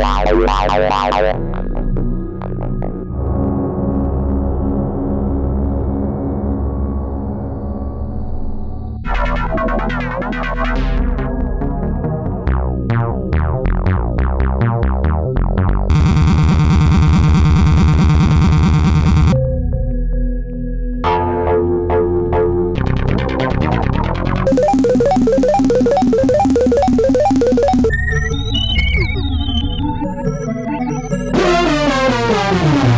wow wow wow wow Música